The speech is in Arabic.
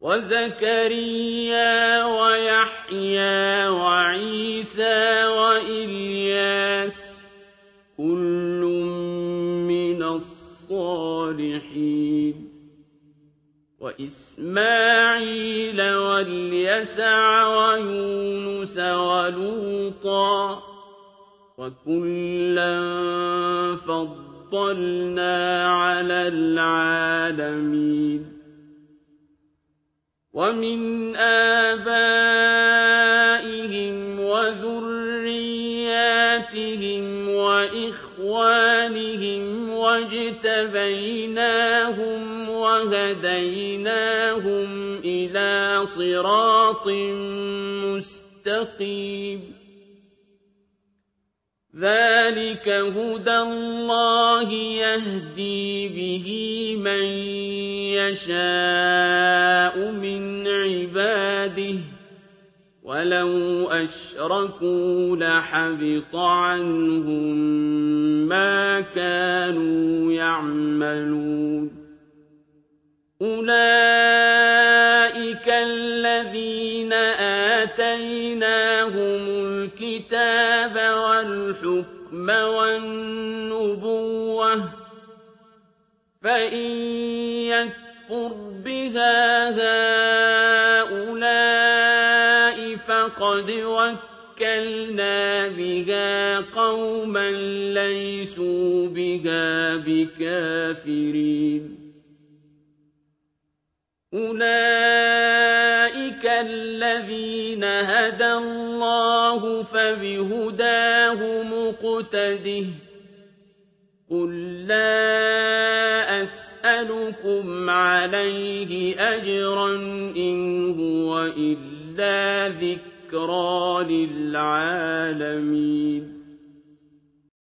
وَزَكَرِيَّا وَيَحْيَىٰ وَعِيسَىٰ وَإِلْيَاسَ ۖ كُلٌّ مِّنَ الصَّالِحِينَ وَإِسْمَاعِيلَ وَالْيَسَعَ وَيُونُسَ وَلُوطًا ۚ وَكُلًّا فَضَّلْنَا عَلَى الْعَالَمِينَ وَمِنْ آبَائِهِمْ وَذُرِّيَّاتِهِمْ وَإِخْوَانِهِمْ ۖ وَاجْتَبَيْنَاهُمْ وَهَدَيْنَاهُمْ إِلَىٰ صِرَاطٍ مُّسْتَقِيمٍ. ذَٰلِكَ هُدَى اللَّهِ يَهْدِي بِهِ مَن يَشَاءُ مِنْ عِبَادِهِ ۚ وَلَوْ أَشْرَكُوا لَحَبِطَ عَنْهُم مَّا كَانُوا يَعْمَلُونَ. أُولَٰئِكَ الَّذِينَ آتَيْنَاهُمُ الْكِتَابَ وَالْحُكْمَ يَكْفُرْ بِهَا هَٰؤُلَاءِ فَقَدْ وَكَّلْنَا بِهَا قَوْمًا لَّيْسُوا بِهَا بِكَافِرِينَ أُولَٰئِكَ الَّذِينَ هَدَى اللَّهُ ۖ فَبِهُدَاهُ مُقْتَدِهْ ۗ قُل لَّا أَسْأَلُكُمْ عَلَيْهِ أَجْرًا ۖ إِنْ هُوَ إِلَّا ذِكْرَىٰ لِلْعَالَمِينَ